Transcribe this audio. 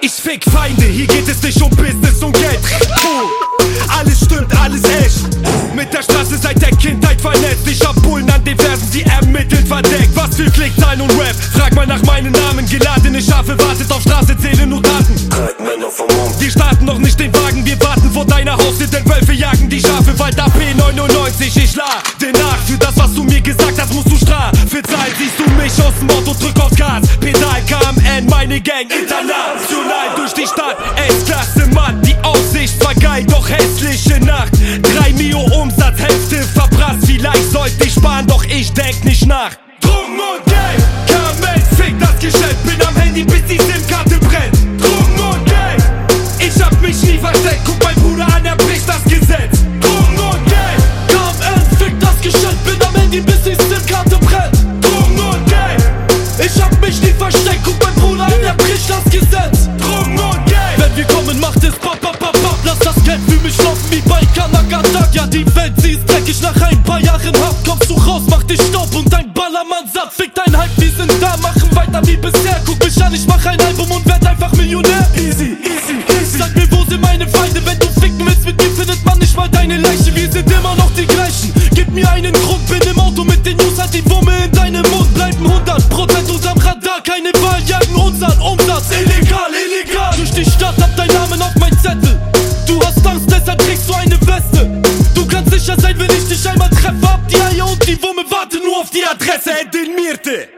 Ich fick Feinde, hier geht es nicht um Business und Geld. Puh. Alles stimmt, alles echt. Mit der Straße seit der Kindheit vernetzt. Ich hab Bullen an den Versen, sie ermitteln verdeckt. Was für Klickzahlen und Rap? Frag mal nach meinen Namen. Geladene Schafe wartet auf Straße, zählen nur Daten. Wir starten noch nicht den Wagen, wir warten vor deiner Haustür, denn Wölfe jagen die Schafe. Wald P99, ich lade nach. Für das, was du mir gesagt hast, musst du Strafe zahlen. Siehst du mich aus dem Auto, drück aufs Gas. Pedal, KMN, meine Gang, die Stadt. S-Klasse, Mann, die Aussicht war geil, doch hässliche Nacht. 3 Mio Umsatz, Hälfte verprasst. Vielleicht sollte ich sparen, doch ich denk nicht nach. Die Welt, sie ist dreckig. Nach ein paar Jahren Haft kommst du raus, mach dich Staub und dein Ballermann satt. Fick dein Hype, wir sind da, machen weiter wie bisher. Guck mich an, ich mach ein Album und werd einfach Millionär. Easy, easy, easy. Sag mir, wo sind meine Feinde? Wenn du ficken willst, mit mir findet man nicht mal deine Leiche. Wir sind immer noch die gleichen. Gib mir einen Grund, bin im Auto mit den News, halt die Wumme in deinem Mund. Bleiben 100% warte nur auf die Adresse, entdeckt mirte.